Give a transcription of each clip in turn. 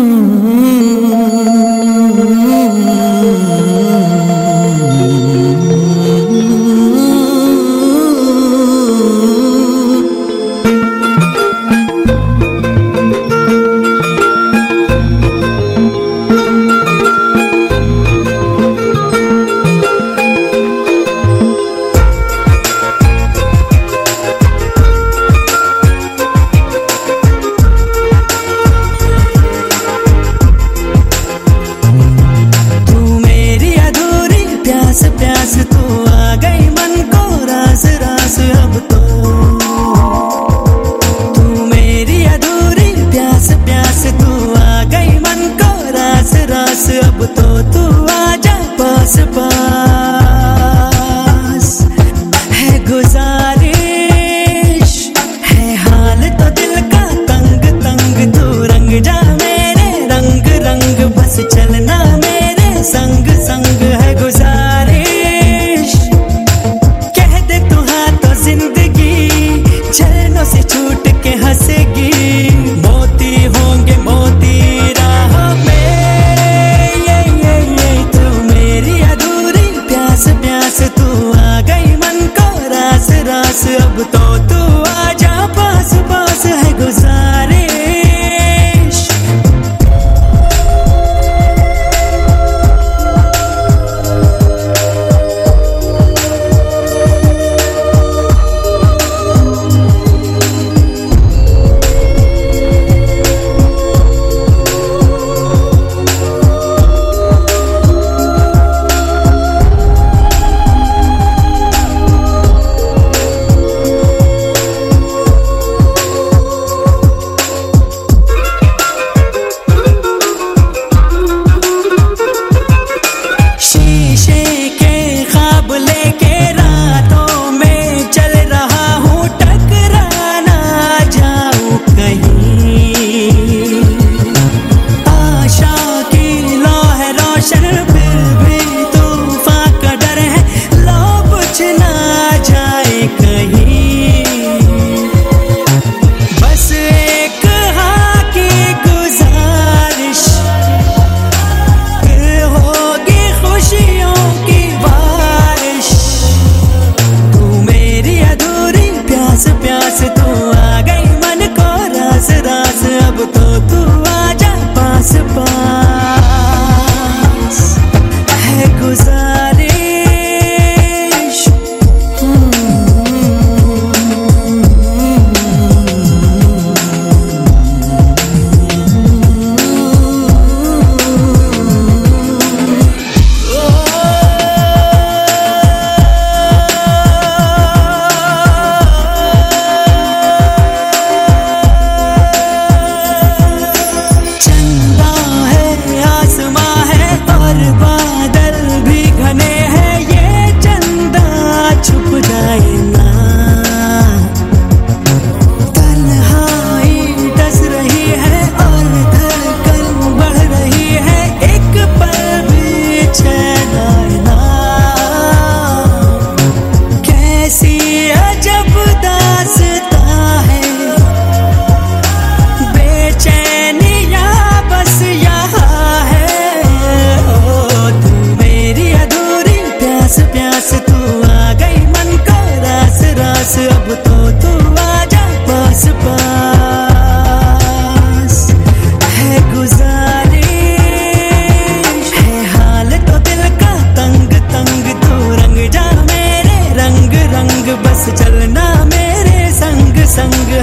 रंग जा मेरे रंग रंग बस चलना मेरे संग।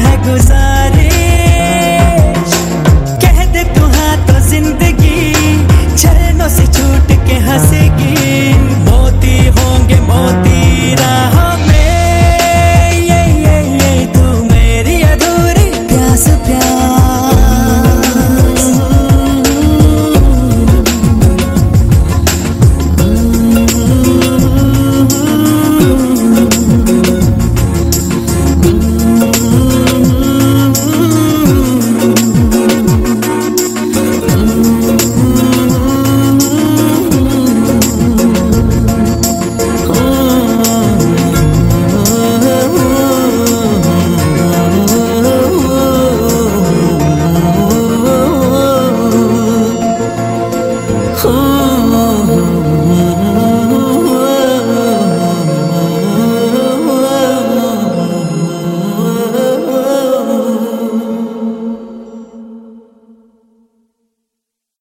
है गुजर